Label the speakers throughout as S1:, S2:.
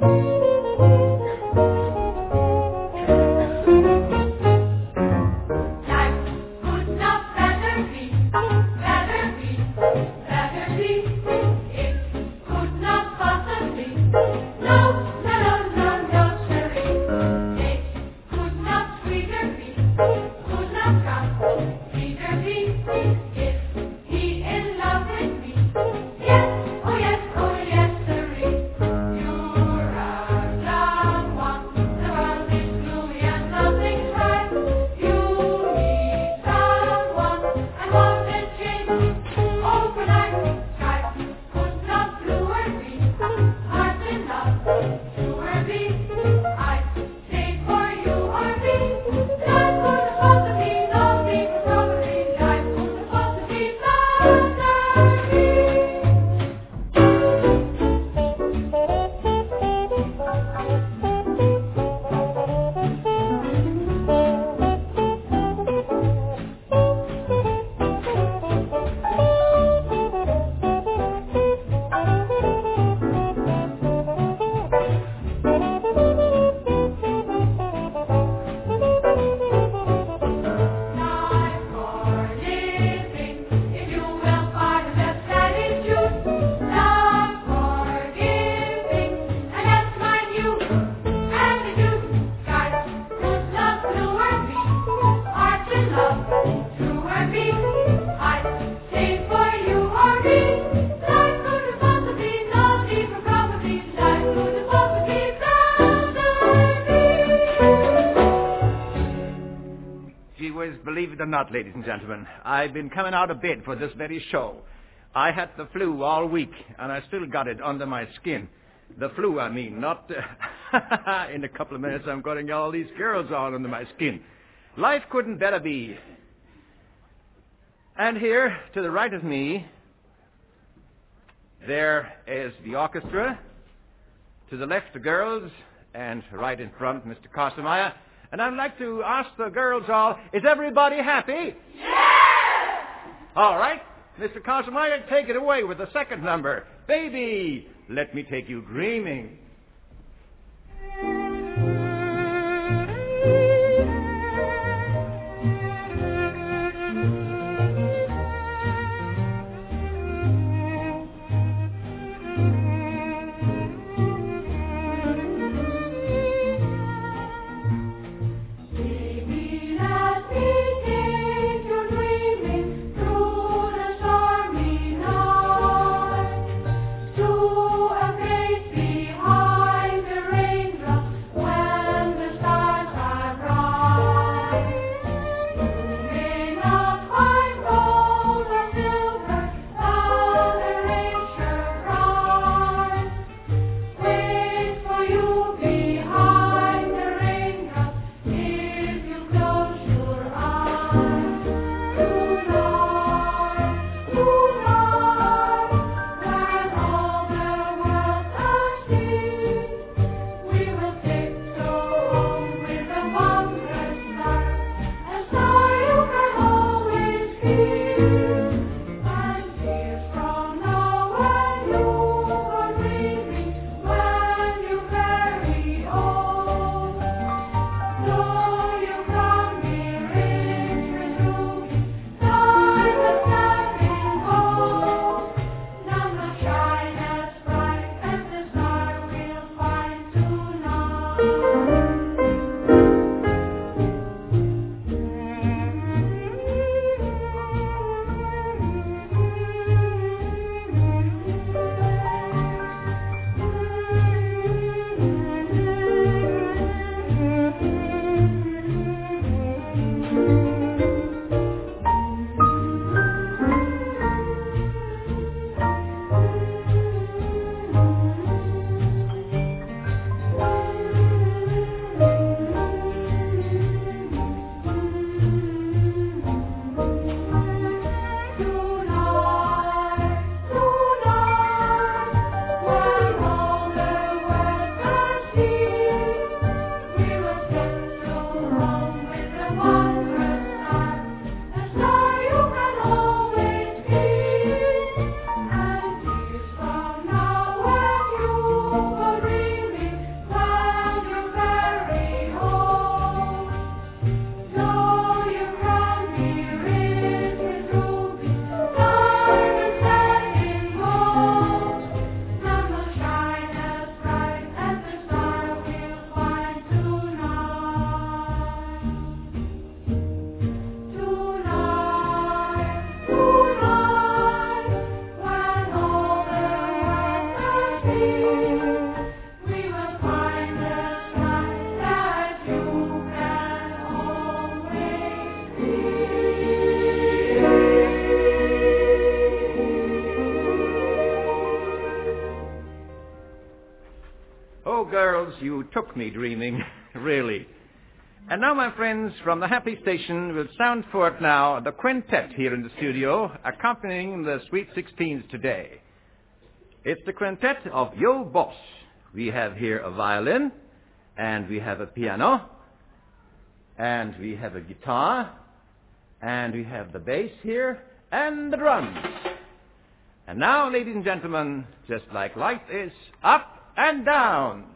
S1: Thank you. Believe it or not, ladies and gentlemen, I've been coming out of bed for this very show. I had the flu all week, and I still got it under my skin. The flu, I mean, not. Uh, in a couple of minutes, I'm getting all these girls all under my skin. Life couldn't better be. And here, to the right of me, there is the orchestra. To the left, the girls, and right in front, Mr. Kossemeyer. And I'd like to ask the girls all, is everybody happy?
S2: Yes!
S1: All right. Mr. Kossemeyer, take it away with the second number. Baby, let me take you dreaming.
S2: Took me dreaming, really. And now, my friends, from the Happy Station will sound forth now the quintet here in the studio, accompanying the Sweet Sixteens today. It's the quintet of Yo Boss. We have here a violin, and we have a piano, and we have a guitar, and we have the bass here, and the drums. And now, ladies and gentlemen, just like life is, up and down.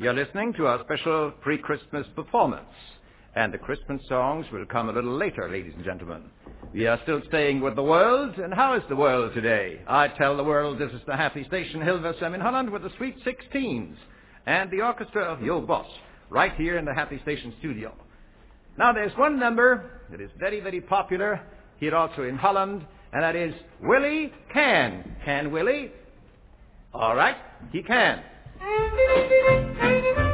S2: You're listening to our special pre-Christmas performance. And the Christmas songs will come a little later, ladies and gentlemen. We are still staying with the world, and how is the world today? I tell the world this is the happy station Hilversum in Holland with the Sweet Sixteens and the orchestra of Yo Boss, right here in the Happy Station studio. Now there's one number that is very, very popular here also in Holland, and that is Willie Can. Can Willie? All right, he can.
S3: Thank you.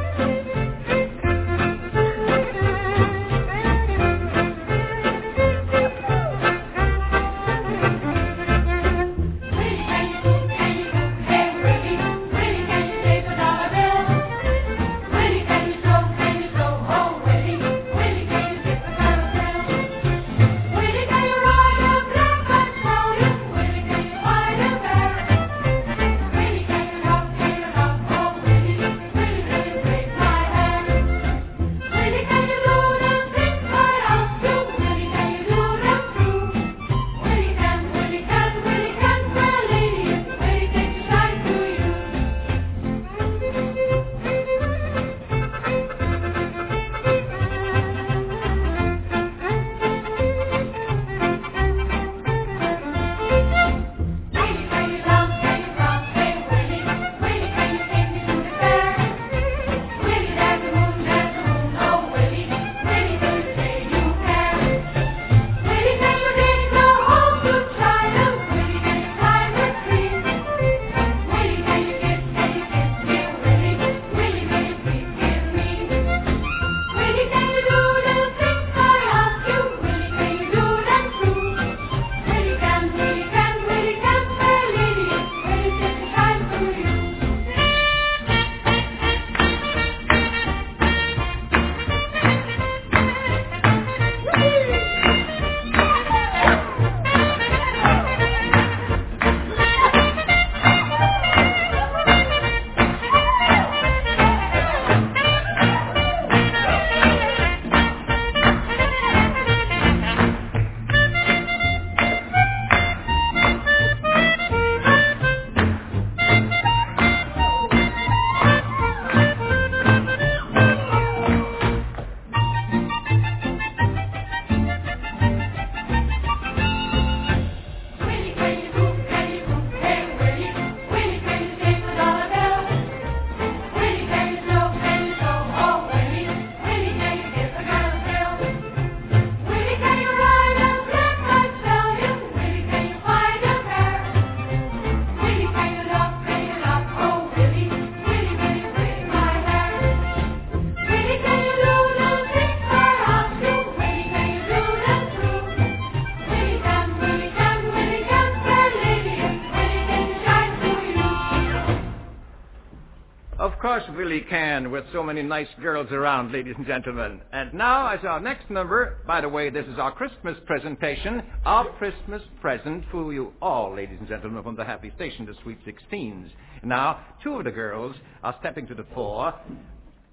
S2: Really can with so many nice girls around, ladies and gentlemen. And now, as our next number, by the way, this is our Christmas presentation, our Christmas present for you all, ladies and gentlemen, from the Happy Station, the Sweet Sixteens. Now, two of the girls are stepping to the fore,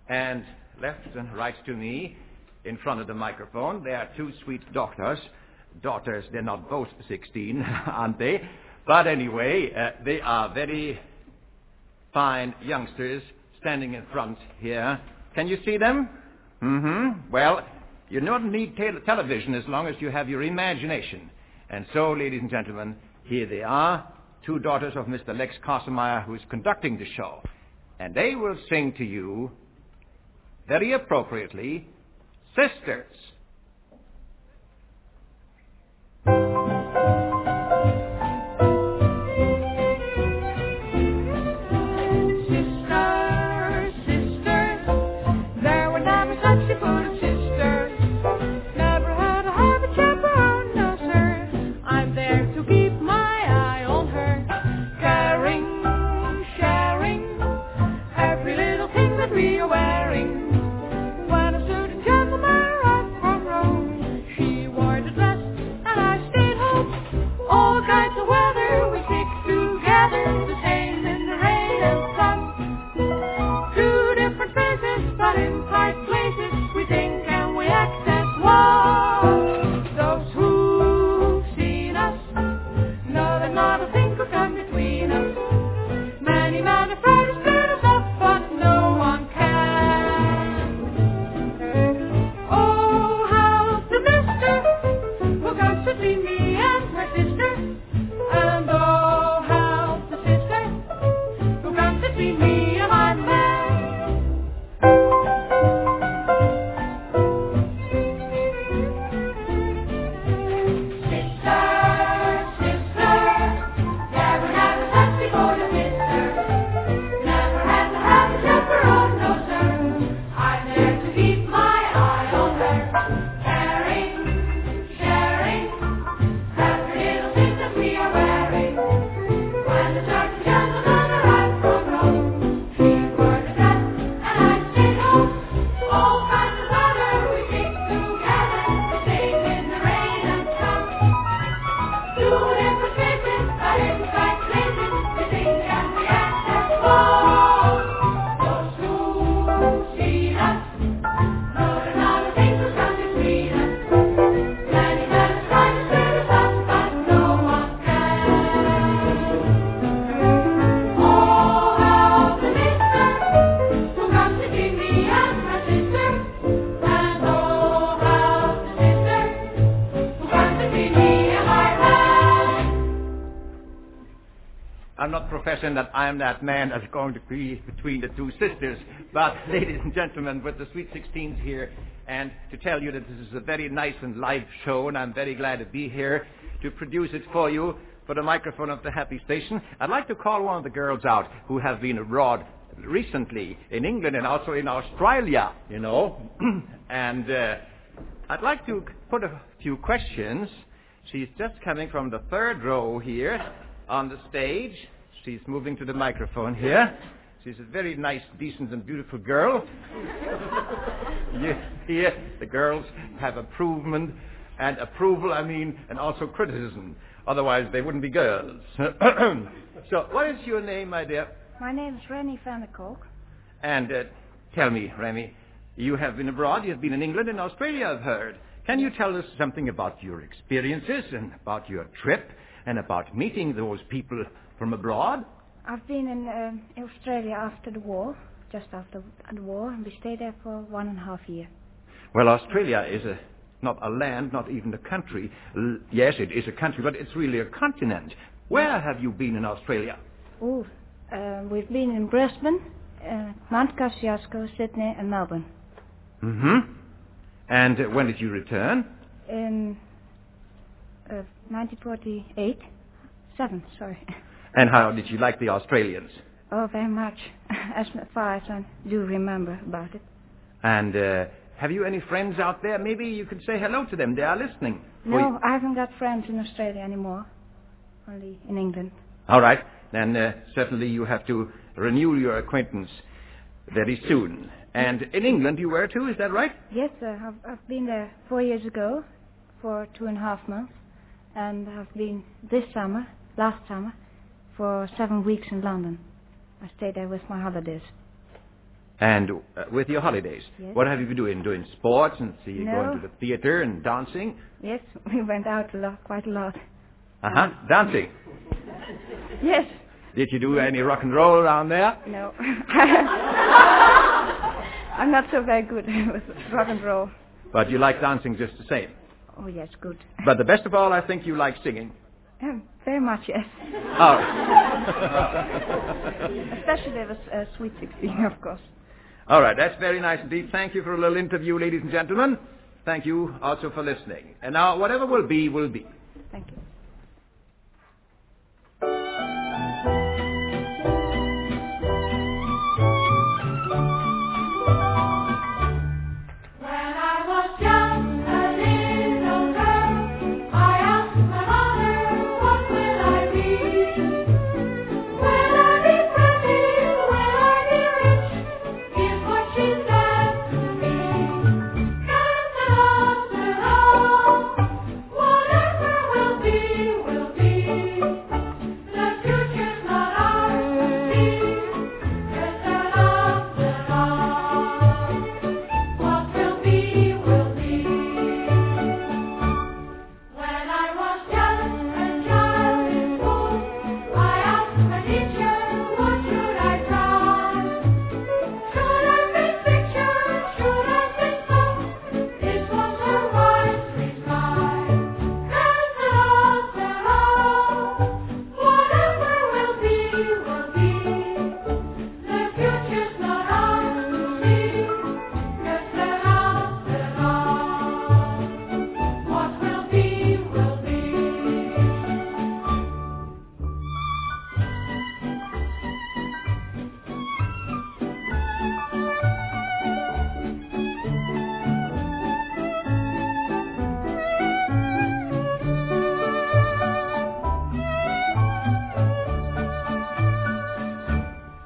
S2: and left and right to me, in front of the microphone, they are two sweet doctors. Daughters, they're not both 16, aren't they? But anyway, uh, they are very fine youngsters standing in front here. Can you see them? Mm-hmm. Well, you don't need te- television as long as you have your imagination. And so, ladies and gentlemen, here they are, two daughters of Mr. Lex Kossemeyer, who is conducting the show. And they will sing to you, very appropriately. Sisters,
S4: that I'm that man
S2: that's going to be between the two sisters, but ladies and gentlemen, with the Sweet Sixteens here, and to tell you that this is a very nice and live show, and I'm very glad to be here to produce it for you for the microphone of the Happy Station. I'd like to call one of the girls out who have been abroad recently in England and also in Australia, you know, and uh, I'd like to put a few questions. She's just coming from the third row here on the stage. She's moving to the microphone here. She's a very nice, decent, and beautiful girl. Here, the girls have approval and approval, I mean, and also criticism. Otherwise, they wouldn't be girls. so, what is your name, my dear?
S1: My name is Rennie van der Kolk.
S2: And uh, tell me, Remy, you have been abroad, you have been in England and Australia, I've heard. Can you tell us something about your experiences and about your trip and about meeting those people from abroad?
S1: I've been in uh, Australia after the war, just after the war, and we stayed there for one and a half year.
S2: Well, Australia is a, not a land, not even a country. L- yes, it is a country, but it's really a continent. Where have you been in Australia?
S1: Oh, uh, we've been in Brisbane, uh, Mount Kosciuszko, Sydney, and Melbourne.
S2: Mm-hmm. And uh, when did you return?
S1: In uh, 1948, seven, sorry.
S2: And how did you like the Australians?
S1: Oh, very much, as far as I do remember about it.
S2: And uh, have you any friends out there? Maybe you could say hello to them. They are listening.
S1: No,
S2: you-
S1: I haven't got friends in Australia anymore, only in England.
S2: All right. Then uh, certainly you have to renew your acquaintance. very soon. And in England you were too, is that right?
S1: Yes, sir. I've, I've been there four years ago for two and a half months. And I've been this summer, last summer, for seven weeks in London. I stayed there with my holidays.
S2: And uh, with your holidays,
S1: Yes.
S2: what have you been doing? Doing sports and see
S1: No.
S2: going to the theater and dancing?
S1: Yes, we went out a lot, quite a lot.
S2: Uh huh. Dancing.
S1: Yes.
S2: Did you do any rock and roll around there?
S1: No. I'm not so very good with rock and roll.
S2: But you like dancing just the same.
S1: Oh, yes, good.
S2: But the best of all, I think you like singing.
S1: Um, very much, yes.
S2: Oh.
S1: Especially with uh, Sweet 16, of course.
S2: all right, that's very nice indeed. Thank you for a little interview, ladies and gentlemen. Thank you also for listening. And now, whatever will be, will be.